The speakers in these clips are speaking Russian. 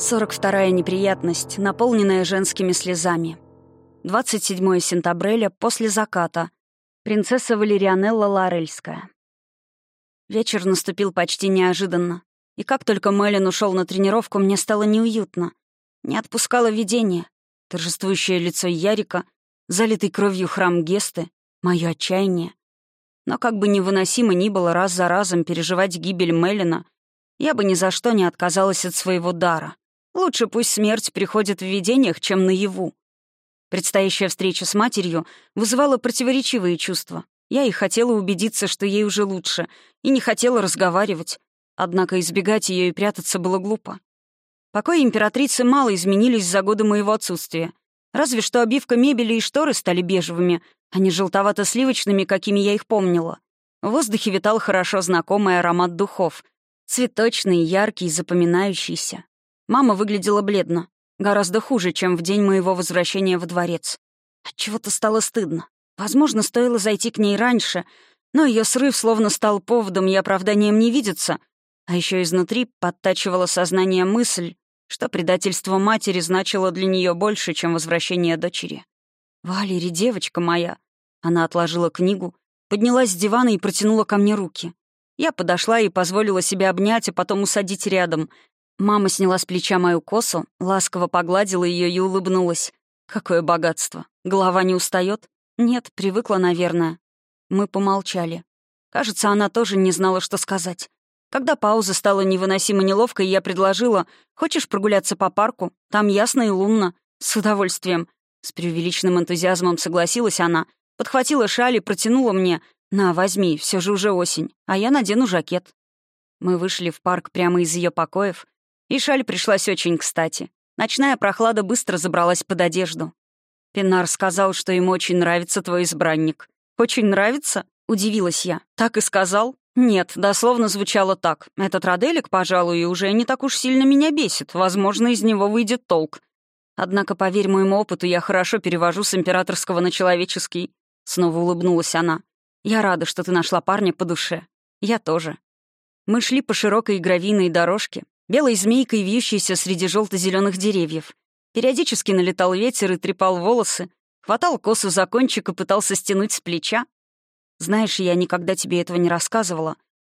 42-я неприятность, наполненная женскими слезами. 27 сентября после заката. Принцесса Валерианелла Лорельская. Вечер наступил почти неожиданно. И как только Мэлен ушел на тренировку, мне стало неуютно. Не отпускало видение. Торжествующее лицо Ярика, залитый кровью храм Гесты, мое отчаяние. Но как бы невыносимо ни было раз за разом переживать гибель Мелина, я бы ни за что не отказалась от своего дара. Лучше пусть смерть приходит в видениях, чем наяву. Предстоящая встреча с матерью вызывала противоречивые чувства. Я и хотела убедиться, что ей уже лучше, и не хотела разговаривать. Однако избегать ее и прятаться было глупо. Покои императрицы мало изменились за годы моего отсутствия. Разве что обивка мебели и шторы стали бежевыми, а не желтовато-сливочными, какими я их помнила. В воздухе витал хорошо знакомый аромат духов. Цветочный, яркий, запоминающийся. Мама выглядела бледно. Гораздо хуже, чем в день моего возвращения во дворец. Отчего-то стало стыдно. Возможно, стоило зайти к ней раньше, но ее срыв словно стал поводом и оправданием не видеться. А еще изнутри подтачивало сознание мысль, что предательство матери значило для нее больше, чем возвращение дочери. «Валери, девочка моя!» Она отложила книгу, поднялась с дивана и протянула ко мне руки. Я подошла и позволила себе обнять, а потом усадить рядом, Мама сняла с плеча мою косу, ласково погладила ее и улыбнулась. Какое богатство. Голова не устает? Нет, привыкла, наверное. Мы помолчали. Кажется, она тоже не знала, что сказать. Когда пауза стала невыносимо неловкой, я предложила, «Хочешь прогуляться по парку? Там ясно и лунно». «С удовольствием». С преувеличенным энтузиазмом согласилась она, подхватила шаль и протянула мне. «На, возьми, все же уже осень, а я надену жакет». Мы вышли в парк прямо из ее покоев, и шаль пришлась очень кстати. Ночная прохлада быстро забралась под одежду. Пинар сказал, что ему очень нравится твой избранник. «Очень нравится?» — удивилась я. «Так и сказал?» «Нет, дословно звучало так. Этот Роделик, пожалуй, уже не так уж сильно меня бесит. Возможно, из него выйдет толк. Однако, поверь моему опыту, я хорошо перевожу с императорского на человеческий». Снова улыбнулась она. «Я рада, что ты нашла парня по душе. Я тоже». Мы шли по широкой гравийной дорожке, белой змейкой, вьющейся среди желто зеленых деревьев. Периодически налетал ветер и трепал волосы, хватал косу за кончик и пытался стянуть с плеча. Знаешь, я никогда тебе этого не рассказывала,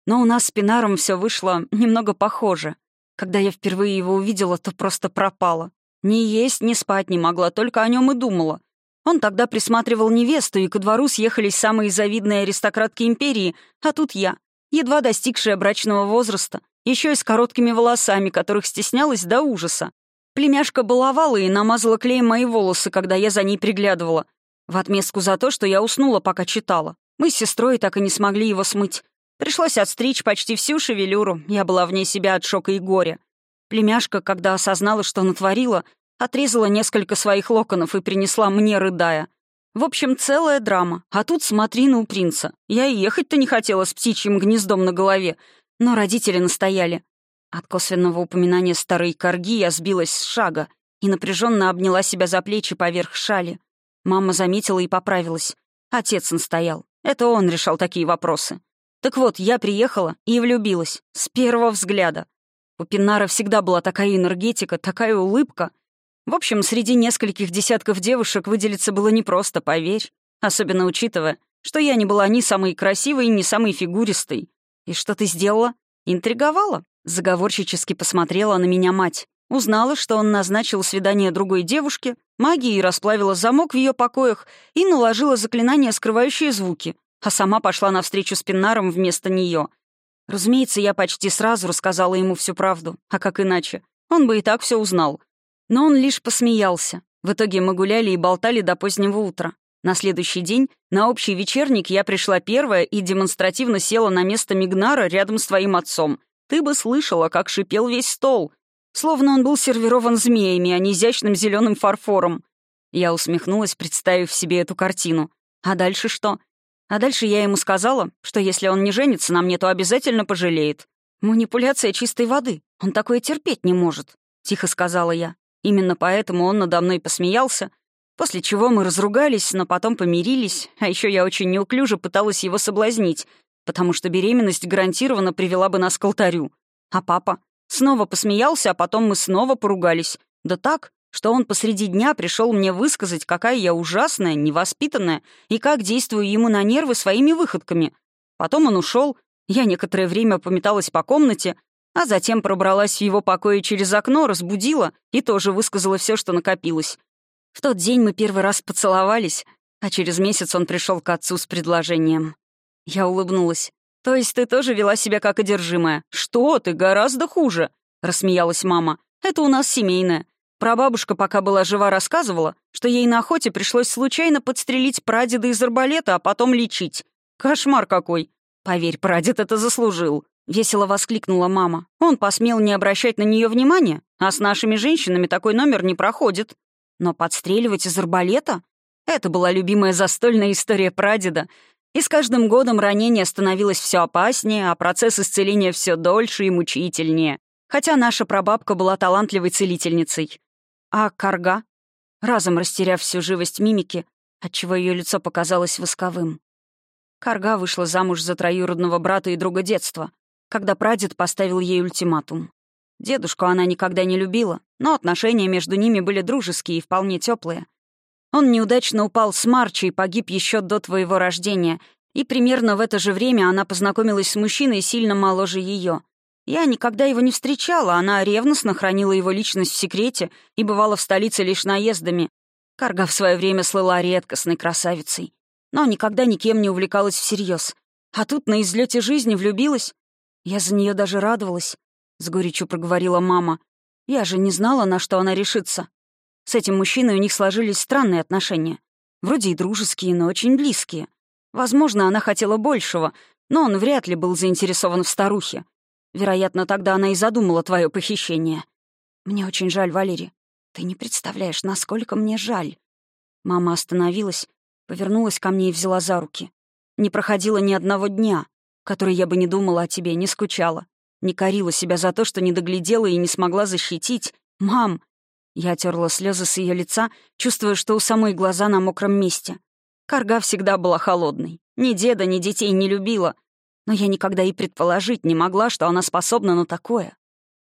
но у нас с Пинаром все вышло немного похоже. Когда я впервые его увидела, то просто пропала. Ни есть, ни спать не могла, только о нем и думала. Он тогда присматривал невесту, и ко двору съехались самые завидные аристократки империи, а тут я, едва достигшая брачного возраста, еще и с короткими волосами, которых стеснялась до ужаса. Племяшка баловала и намазала клеем мои волосы, когда я за ней приглядывала. В отместку за то, что я уснула, пока читала. Мы с сестрой так и не смогли его смыть. Пришлось отстричь почти всю шевелюру, я была вне себя от шока и горя. Племяшка, когда осознала, что натворила, отрезала несколько своих локонов и принесла мне, рыдая. В общем, целая драма. А тут смотри на у принца. Я и ехать-то не хотела с птичьим гнездом на голове. Но родители настояли. От косвенного упоминания старой корги я сбилась с шага и напряженно обняла себя за плечи поверх шали. Мама заметила и поправилась. Отец настоял. Это он решал такие вопросы. Так вот, я приехала и влюбилась. С первого взгляда. У Пинара всегда была такая энергетика, такая улыбка. В общем, среди нескольких десятков девушек выделиться было непросто, поверь. Особенно учитывая, что я не была ни самой красивой, ни самой фигуристой. «И что ты сделала?» «Интриговала?» Заговорщически посмотрела на меня мать. Узнала, что он назначил свидание другой девушке, магией расплавила замок в ее покоях и наложила заклинание, скрывающее звуки, а сама пошла навстречу с Пинаром вместо нее. Разумеется, я почти сразу рассказала ему всю правду, а как иначе? Он бы и так все узнал. Но он лишь посмеялся. В итоге мы гуляли и болтали до позднего утра. На следующий день на общий вечерник я пришла первая и демонстративно села на место Мигнара рядом с твоим отцом. Ты бы слышала, как шипел весь стол. Словно он был сервирован змеями, а не изящным зеленым фарфором. Я усмехнулась, представив себе эту картину. А дальше что? А дальше я ему сказала, что если он не женится на мне, то обязательно пожалеет. Манипуляция чистой воды. Он такое терпеть не может, — тихо сказала я. Именно поэтому он надо мной посмеялся, После чего мы разругались, но потом помирились, а еще я очень неуклюже пыталась его соблазнить, потому что беременность гарантированно привела бы нас к алтарю. А папа? Снова посмеялся, а потом мы снова поругались. Да так, что он посреди дня пришел мне высказать, какая я ужасная, невоспитанная, и как действую ему на нервы своими выходками. Потом он ушел, я некоторое время пометалась по комнате, а затем пробралась в его покое через окно, разбудила и тоже высказала все, что накопилось. В тот день мы первый раз поцеловались, а через месяц он пришел к отцу с предложением. Я улыбнулась. «То есть ты тоже вела себя как одержимая?» «Что ты, гораздо хуже!» — рассмеялась мама. «Это у нас семейное. Прабабушка, пока была жива, рассказывала, что ей на охоте пришлось случайно подстрелить прадеда из арбалета, а потом лечить. Кошмар какой! Поверь, прадед это заслужил. Весело воскликнула мама. Он посмел не обращать на нее внимания, а с нашими женщинами такой номер не проходит. Но подстреливать из арбалета? Это была любимая застольная история прадеда. И с каждым годом ранение становилось все опаснее, а процесс исцеления все дольше и мучительнее. Хотя наша прабабка была талантливой целительницей. А карга? Разом растеряв всю живость мимики, отчего ее лицо показалось восковым. Карга вышла замуж за троюродного брата и друга детства когда прадед поставил ей ультиматум. Дедушку она никогда не любила, но отношения между ними были дружеские и вполне теплые. Он неудачно упал с Марчи и погиб еще до твоего рождения, и примерно в это же время она познакомилась с мужчиной сильно моложе ее. Я никогда его не встречала, она ревностно хранила его личность в секрете и бывала в столице лишь наездами. Карга в свое время слыла редкостной красавицей, но никогда никем не увлекалась всерьез. А тут на излете жизни влюбилась, я за нее даже радовалась, — с горечью проговорила мама. Я же не знала, на что она решится. С этим мужчиной у них сложились странные отношения. Вроде и дружеские, но очень близкие. Возможно, она хотела большего, но он вряд ли был заинтересован в старухе. Вероятно, тогда она и задумала твое похищение. Мне очень жаль, Валерий. Ты не представляешь, насколько мне жаль. Мама остановилась, повернулась ко мне и взяла за руки. Не проходило ни одного дня, которой я бы не думала о тебе, не скучала, не корила себя за то, что не доглядела и не смогла защитить. Мам!» Я терла слезы с ее лица, чувствуя, что у самой глаза на мокром месте. Карга всегда была холодной. Ни деда, ни детей не любила. Но я никогда и предположить не могла, что она способна на такое.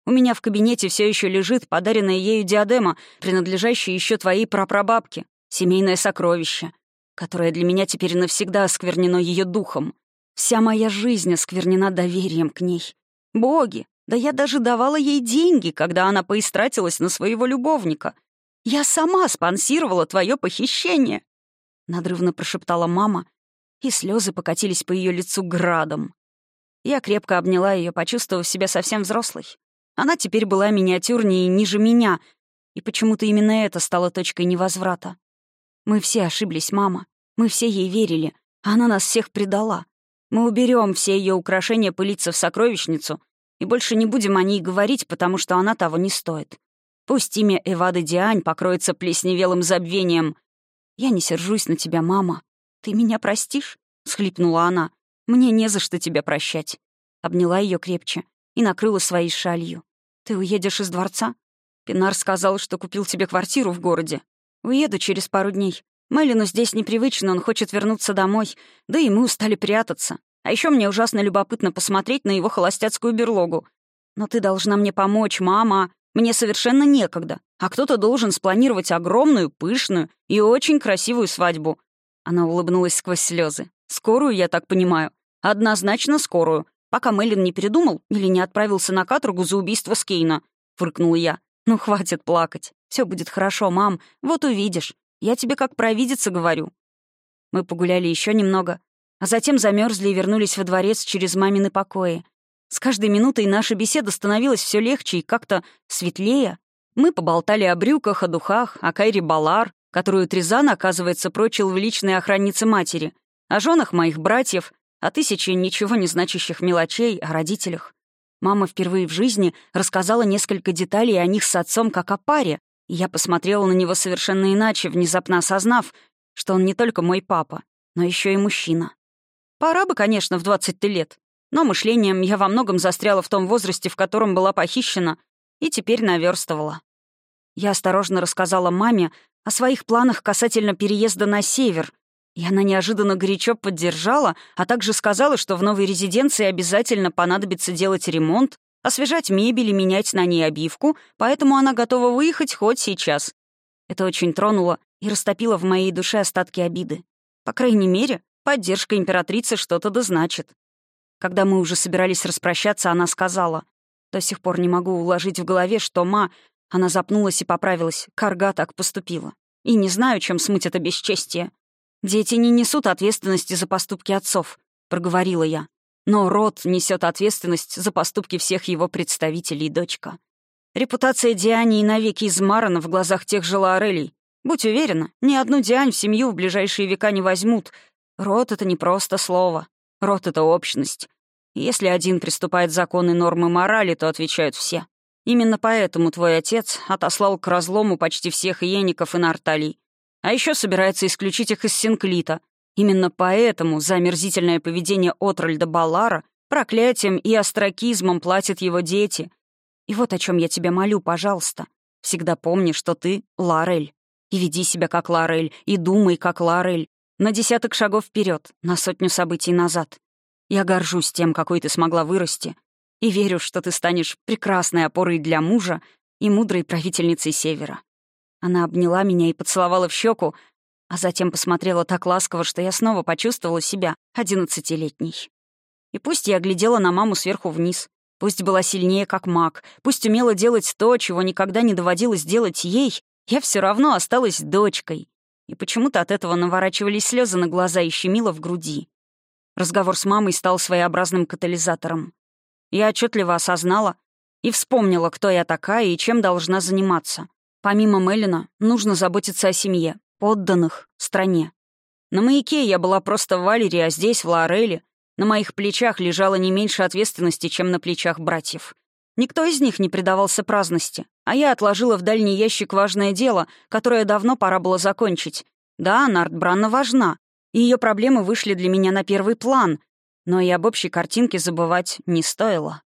У меня в кабинете все еще лежит подаренная ею диадема, принадлежащая еще твоей прапрабабке, семейное сокровище, которое для меня теперь навсегда осквернено ее духом. Вся моя жизнь осквернена доверием к ней. Боги, да я даже давала ей деньги, когда она поистратилась на своего любовника. Я сама спонсировала твое похищение. Надрывно прошептала мама, и слезы покатились по ее лицу градом. Я крепко обняла ее, почувствовав себя совсем взрослой. Она теперь была миниатюрнее и ниже меня, и почему-то именно это стало точкой невозврата. Мы все ошиблись, мама. Мы все ей верили, она нас всех предала. Мы уберем все ее украшения пылиться в сокровищницу и больше не будем о ней говорить, потому что она того не стоит. Пусть имя Эвады Диань покроется плесневелым забвением. Я не сержусь на тебя, мама. Ты меня простишь? — схлипнула она. «Мне не за что тебя прощать». Обняла ее крепче и накрыла своей шалью. «Ты уедешь из дворца?» Пинар сказал, что купил тебе квартиру в городе. «Уеду через пару дней. Мэлину здесь непривычно, он хочет вернуться домой, да и мы устали прятаться. А еще мне ужасно любопытно посмотреть на его холостяцкую берлогу. Но ты должна мне помочь, мама. Мне совершенно некогда. А кто-то должен спланировать огромную, пышную и очень красивую свадьбу. Она улыбнулась сквозь слезы. Скорую, я так понимаю. Однозначно скорую. Пока Мэлин не передумал или не отправился на каторгу за убийство Скейна. Фыркнула я. Ну, хватит плакать. Все будет хорошо, мам. Вот увидишь. Я тебе как провидица говорю». Мы погуляли еще немного, а затем замерзли и вернулись во дворец через мамины покои. С каждой минутой наша беседа становилась все легче и как-то светлее. Мы поболтали о брюках, о духах, о Кайре Балар, которую Тризан, оказывается, прочил в личной охраннице матери, о женах моих братьев, о тысяче ничего не значащих мелочей, о родителях. Мама впервые в жизни рассказала несколько деталей о них с отцом как о паре, я посмотрела на него совершенно иначе, внезапно осознав, что он не только мой папа, но еще и мужчина. Пора бы, конечно, в 20 лет, но мышлением я во многом застряла в том возрасте, в котором была похищена, и теперь наверстывала. Я осторожно рассказала маме о своих планах касательно переезда на север, и она неожиданно горячо поддержала, а также сказала, что в новой резиденции обязательно понадобится делать ремонт, освежать мебель и менять на ней обивку, поэтому она готова выехать хоть сейчас. Это очень тронуло и растопило в моей душе остатки обиды. По крайней мере, поддержка императрицы что-то да значит. Когда мы уже собирались распрощаться, она сказала, «До сих пор не могу уложить в голове, что ма...» Она запнулась и поправилась. Карга так поступила. И не знаю, чем смыть это бесчестие. «Дети не несут ответственности за поступки отцов», — проговорила я. «Но род несет ответственность за поступки всех его представителей, дочка. Репутация Диани и навеки измарана в глазах тех же Лаорелей. Будь уверена, ни одну Диань в семью в ближайшие века не возьмут. Род — это не просто слово. Род — это общность. И если один приступает законы нормы морали, то отвечают все. Именно поэтому твой отец отослал к разлому почти всех иеников и нарталий. А еще собирается исключить их из Синклита. Именно поэтому за омерзительное поведение Отральда Балара проклятием и остракизмом платят его дети. И вот о чем я тебя молю, пожалуйста. Всегда помни, что ты Ларель. И веди себя как Ларель, и думай как Ларель. На десяток шагов вперед, на сотню событий назад. Я горжусь тем, какой ты смогла вырасти, и верю, что ты станешь прекрасной опорой для мужа и мудрой правительницей Севера. Она обняла меня и поцеловала в щеку, а затем посмотрела так ласково, что я снова почувствовала себя одиннадцатилетней. И пусть я глядела на маму сверху вниз, пусть была сильнее, как маг, пусть умела делать то, чего никогда не доводилось делать ей, я все равно осталась дочкой. И почему-то от этого наворачивались слезы на глаза и щемило в груди. Разговор с мамой стал своеобразным катализатором. Я отчетливо осознала и вспомнила, кто я такая и чем должна заниматься. Помимо Мелина, нужно заботиться о семье, подданных, стране. На маяке я была просто в Валере, а здесь, в Лаореле, на моих плечах лежало не меньше ответственности, чем на плечах братьев. Никто из них не предавался праздности, а я отложила в дальний ящик важное дело, которое давно пора было закончить. Да, Нарт Бранна важна, и ее проблемы вышли для меня на первый план, но и об общей картинке забывать не стоило.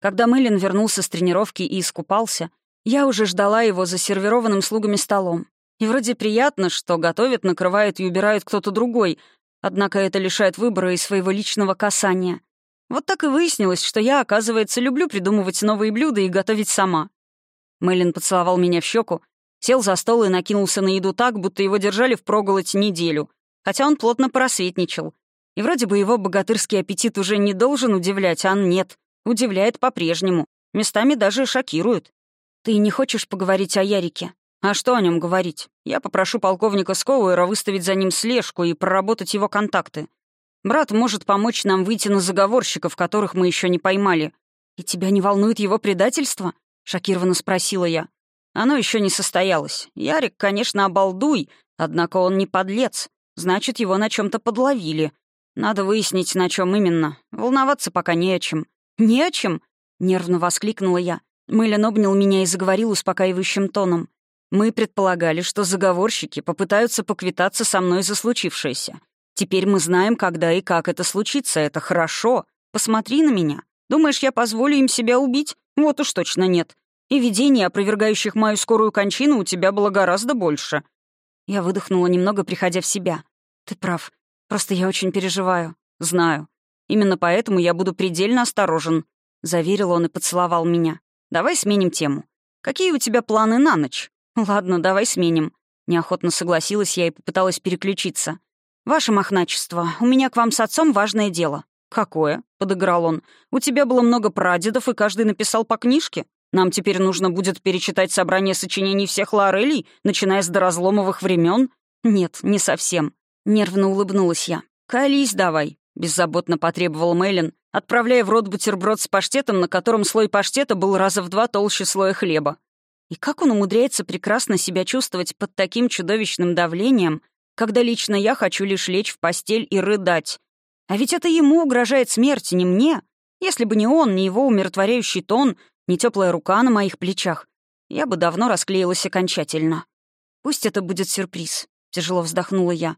Когда Мэлен вернулся с тренировки и искупался, я уже ждала его за сервированным слугами столом. И вроде приятно, что готовят, накрывают и убирают кто-то другой, однако это лишает выбора и своего личного касания. Вот так и выяснилось, что я, оказывается, люблю придумывать новые блюда и готовить сама. Мэлен поцеловал меня в щеку, сел за стол и накинулся на еду так, будто его держали в проголодь неделю, хотя он плотно просветничал. И вроде бы его богатырский аппетит уже не должен удивлять, а нет, удивляет по-прежнему, местами даже шокирует. «Ты не хочешь поговорить о Ярике?» «А что о нем говорить? Я попрошу полковника Скоуэра выставить за ним слежку и проработать его контакты. Брат может помочь нам выйти на заговорщиков, которых мы еще не поймали. И тебя не волнует его предательство?» — шокированно спросила я. «Оно еще не состоялось. Ярик, конечно, обалдуй, однако он не подлец. Значит, его на чем то подловили. Надо выяснить, на чем именно. Волноваться пока не о чем». «Не о чем?» — нервно воскликнула я. Мэлен обнял меня и заговорил успокаивающим тоном. «Мы предполагали, что заговорщики попытаются поквитаться со мной за случившееся. Теперь мы знаем, когда и как это случится. Это хорошо. Посмотри на меня. Думаешь, я позволю им себя убить? Вот уж точно нет. И видений, опровергающих мою скорую кончину, у тебя было гораздо больше». Я выдохнула немного, приходя в себя. «Ты прав. Просто я очень переживаю. Знаю. Именно поэтому я буду предельно осторожен», — заверил он и поцеловал меня. Давай сменим тему. Какие у тебя планы на ночь? Ладно, давай сменим. Неохотно согласилась я и попыталась переключиться. «Ваше мохначество, у меня к вам с отцом важное дело». «Какое?» — подыграл он. «У тебя было много прадедов, и каждый написал по книжке. Нам теперь нужно будет перечитать собрание сочинений всех Лорелей, начиная с доразломовых времен. «Нет, не совсем». Нервно улыбнулась я. «Колись давай», — беззаботно потребовал Мэлен, отправляя в рот бутерброд с паштетом, на котором слой паштета был раза в два толще слоя хлеба. И как он умудряется прекрасно себя чувствовать под таким чудовищным давлением, когда лично я хочу лишь лечь в постель и рыдать. А ведь это ему угрожает смерть, не мне. Если бы не он, не его умиротворяющий тон, не теплая рука на моих плечах, я бы давно расклеилась окончательно. Пусть это будет сюрприз, тяжело вздохнула я.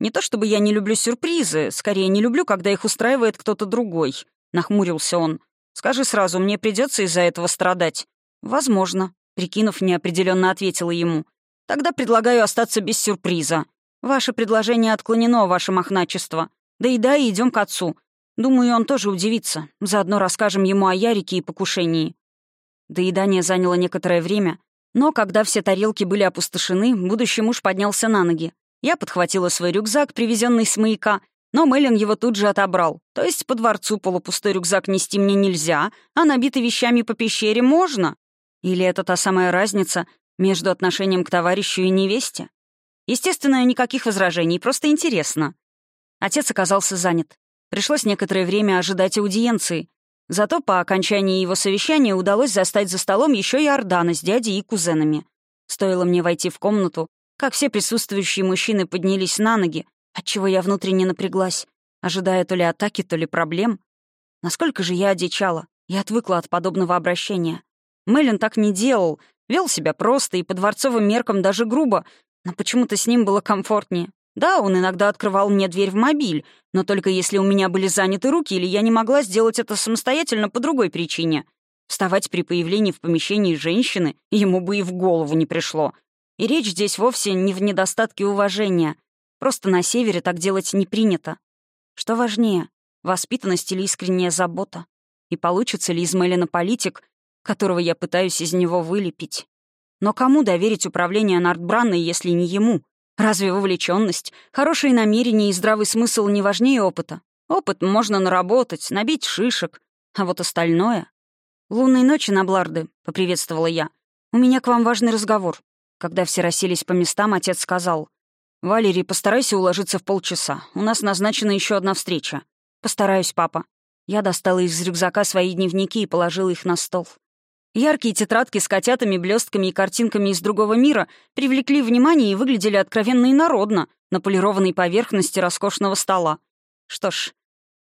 Не то чтобы я не люблю сюрпризы, скорее не люблю, когда их устраивает кто-то другой. Нахмурился он. Скажи сразу, мне придется из-за этого страдать? Возможно. Прикинув, неопределенно ответила ему. Тогда предлагаю остаться без сюрприза. Ваше предложение отклонено, ваше мохначество. Да и да, идем к отцу. Думаю, он тоже удивится. Заодно расскажем ему о Ярике и покушении». Доедание заняло некоторое время, но когда все тарелки были опустошены, будущий муж поднялся на ноги. Я подхватила свой рюкзак, привезенный с маяка, но Мэлен его тут же отобрал. То есть по дворцу полупустой рюкзак нести мне нельзя, а набитый вещами по пещере можно? Или это та самая разница между отношением к товарищу и невесте? Естественно, никаких возражений, просто интересно. Отец оказался занят. Пришлось некоторое время ожидать аудиенции. Зато по окончании его совещания удалось застать за столом еще и Ордана с дядей и кузенами. Стоило мне войти в комнату, как все присутствующие мужчины поднялись на ноги, отчего я внутренне напряглась, ожидая то ли атаки, то ли проблем. Насколько же я одичала, я отвыкла от подобного обращения. Мэлен так не делал, вел себя просто и по дворцовым меркам даже грубо, но почему-то с ним было комфортнее. Да, он иногда открывал мне дверь в мобиль, но только если у меня были заняты руки или я не могла сделать это самостоятельно по другой причине. Вставать при появлении в помещении женщины ему бы и в голову не пришло. И речь здесь вовсе не в недостатке уважения. Просто на севере так делать не принято. Что важнее, воспитанность или искренняя забота? И получится ли из Мелина политик, которого я пытаюсь из него вылепить? Но кому доверить управление Нардбранной, если не ему? Разве вовлеченность, хорошие намерения и здравый смысл не важнее опыта? Опыт можно наработать, набить шишек, а вот остальное... «Лунной ночи на Бларды», — поприветствовала я. «У меня к вам важный разговор». Когда все расселись по местам, отец сказал. «Валерий, постарайся уложиться в полчаса. У нас назначена еще одна встреча». «Постараюсь, папа». Я достала из рюкзака свои дневники и положила их на стол. Яркие тетрадки с котятами, блестками и картинками из другого мира привлекли внимание и выглядели откровенно инородно на полированной поверхности роскошного стола. Что ж,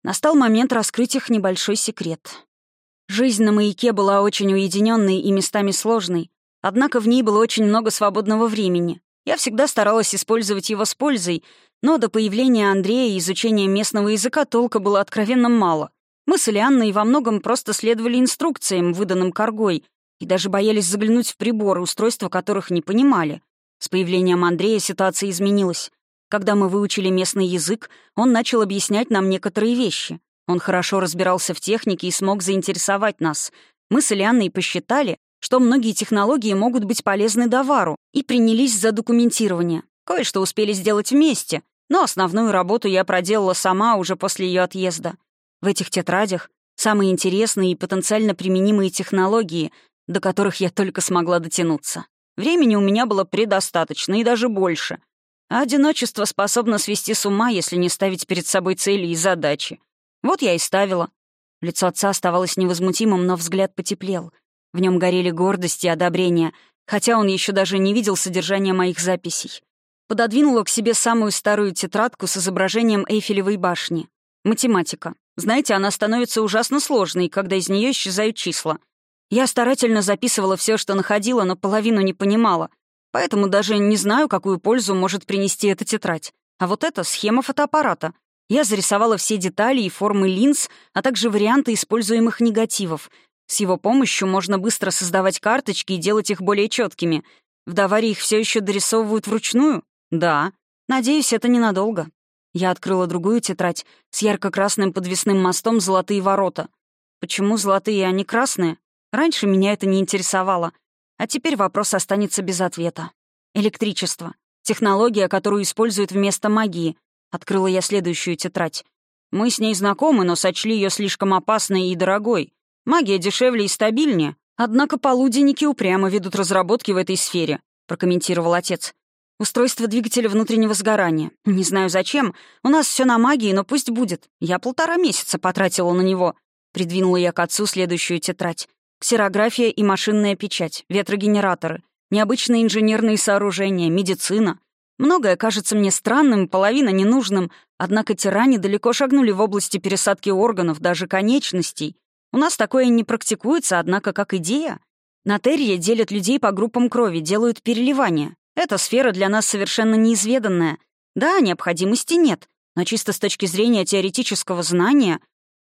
настал момент раскрыть их небольшой секрет. Жизнь на маяке была очень уединенной и местами сложной, Однако в ней было очень много свободного времени. Я всегда старалась использовать его с пользой, но до появления Андрея и изучения местного языка толка было откровенно мало. Мы с Элианной во многом просто следовали инструкциям, выданным Каргой, и даже боялись заглянуть в приборы, устройства которых не понимали. С появлением Андрея ситуация изменилась. Когда мы выучили местный язык, он начал объяснять нам некоторые вещи. Он хорошо разбирался в технике и смог заинтересовать нас. Мы с Элианной посчитали, что многие технологии могут быть полезны Давару, и принялись за документирование. Кое-что успели сделать вместе, но основную работу я проделала сама уже после ее отъезда. В этих тетрадях самые интересные и потенциально применимые технологии, до которых я только смогла дотянуться. Времени у меня было предостаточно и даже больше. А одиночество способно свести с ума, если не ставить перед собой цели и задачи. Вот я и ставила. Лицо отца оставалось невозмутимым, но взгляд потеплел — в нем горели гордость и одобрение, хотя он еще даже не видел содержания моих записей. Пододвинула к себе самую старую тетрадку с изображением Эйфелевой башни. Математика. Знаете, она становится ужасно сложной, когда из нее исчезают числа. Я старательно записывала все, что находила, но половину не понимала. Поэтому даже не знаю, какую пользу может принести эта тетрадь. А вот это — схема фотоаппарата. Я зарисовала все детали и формы линз, а также варианты используемых негативов — с его помощью можно быстро создавать карточки и делать их более четкими. В Даваре их все еще дорисовывают вручную? Да. Надеюсь, это ненадолго. Я открыла другую тетрадь с ярко-красным подвесным мостом «Золотые ворота». Почему золотые, а не красные? Раньше меня это не интересовало. А теперь вопрос останется без ответа. Электричество. Технология, которую используют вместо магии. Открыла я следующую тетрадь. Мы с ней знакомы, но сочли ее слишком опасной и дорогой. Магия дешевле и стабильнее, однако полуденники упрямо ведут разработки в этой сфере», — прокомментировал отец. «Устройство двигателя внутреннего сгорания. Не знаю зачем. У нас все на магии, но пусть будет. Я полтора месяца потратила на него». Придвинула я к отцу следующую тетрадь. Ксерография и машинная печать, ветрогенераторы, необычные инженерные сооружения, медицина. Многое кажется мне странным, половина ненужным, однако тиране далеко шагнули в области пересадки органов, даже конечностей. У нас такое не практикуется, однако как идея. На Терре делят людей по группам крови, делают переливания. Эта сфера для нас совершенно неизведанная. Да, необходимости нет, но чисто с точки зрения теоретического знания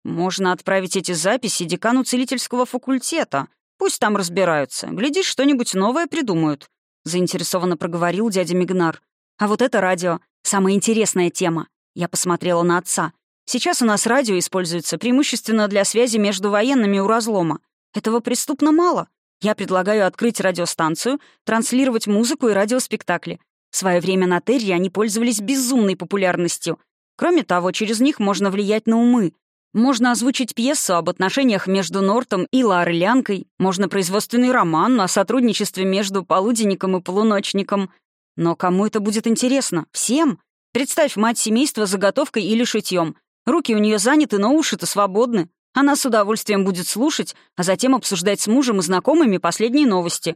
можно отправить эти записи декану целительского факультета. Пусть там разбираются. Глядишь, что-нибудь новое придумают», — заинтересованно проговорил дядя Мигнар. «А вот это радио — самая интересная тема». Я посмотрела на отца. Сейчас у нас радио используется преимущественно для связи между военными у разлома. Этого преступно мало. Я предлагаю открыть радиостанцию, транслировать музыку и радиоспектакли. В свое время на Терри они пользовались безумной популярностью. Кроме того, через них можно влиять на умы. Можно озвучить пьесу об отношениях между Нортом и Лаорлянкой, можно производственный роман о сотрудничестве между полуденником и полуночником. Но кому это будет интересно? Всем? Представь мать семейства заготовкой или шитьем. Руки у нее заняты, но уши-то свободны. Она с удовольствием будет слушать, а затем обсуждать с мужем и знакомыми последние новости.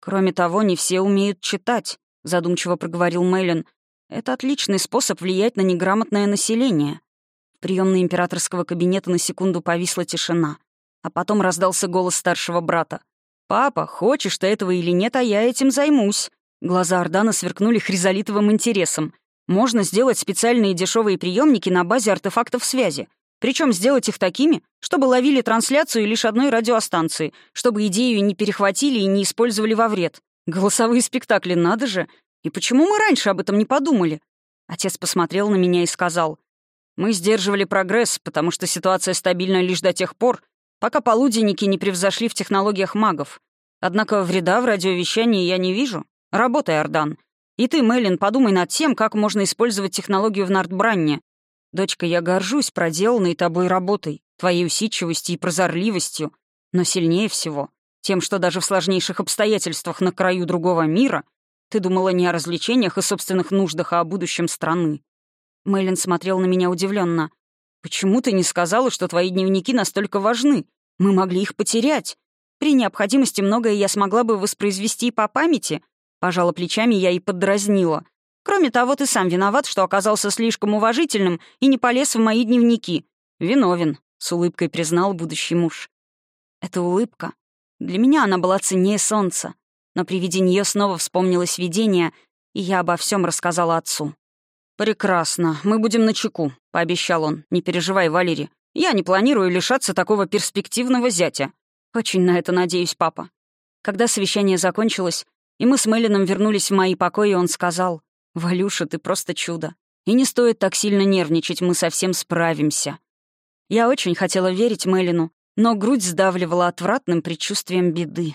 Кроме того, не все умеют читать, задумчиво проговорил Мэйлин. Это отличный способ влиять на неграмотное население. В приемной императорского кабинета на секунду повисла тишина. А потом раздался голос старшего брата. «Папа, хочешь ты этого или нет, а я этим займусь». Глаза Ордана сверкнули хризолитовым интересом. «Можно сделать специальные дешевые приемники на базе артефактов связи. Причем сделать их такими, чтобы ловили трансляцию лишь одной радиостанции, чтобы идею не перехватили и не использовали во вред. Голосовые спектакли, надо же! И почему мы раньше об этом не подумали?» Отец посмотрел на меня и сказал, мы сдерживали прогресс, потому что ситуация стабильна лишь до тех пор, пока полуденники не превзошли в технологиях магов. Однако вреда в радиовещании я не вижу. Работай, Ардан. И ты, Мэлен, подумай над тем, как можно использовать технологию в Нартбранне. Дочка, я горжусь проделанной тобой работой, твоей усидчивостью и прозорливостью, но сильнее всего — тем, что даже в сложнейших обстоятельствах на краю другого мира ты думала не о развлечениях и собственных нуждах, а о будущем страны. Мэйлин смотрел на меня удивленно. «Почему ты не сказала, что твои дневники настолько важны? Мы могли их потерять. При необходимости многое я смогла бы воспроизвести по памяти». Пожала плечами я и поддразнила. «Кроме того, ты сам виноват, что оказался слишком уважительным и не полез в мои дневники. Виновен», — с улыбкой признал будущий муж. Эта улыбка. Для меня она была ценнее солнца. Но при виде нее снова вспомнилось видение, и я обо всем рассказала отцу. «Прекрасно, мы будем на чеку», — пообещал он. «Не переживай, Валерий. Я не планирую лишаться такого перспективного зятя. Очень на это надеюсь, папа». Когда совещание закончилось, и мы с Мелином вернулись в мои покои, он сказал, «Валюша, ты просто чудо. И не стоит так сильно нервничать, мы совсем справимся». Я очень хотела верить Мелину, но грудь сдавливала отвратным предчувствием беды.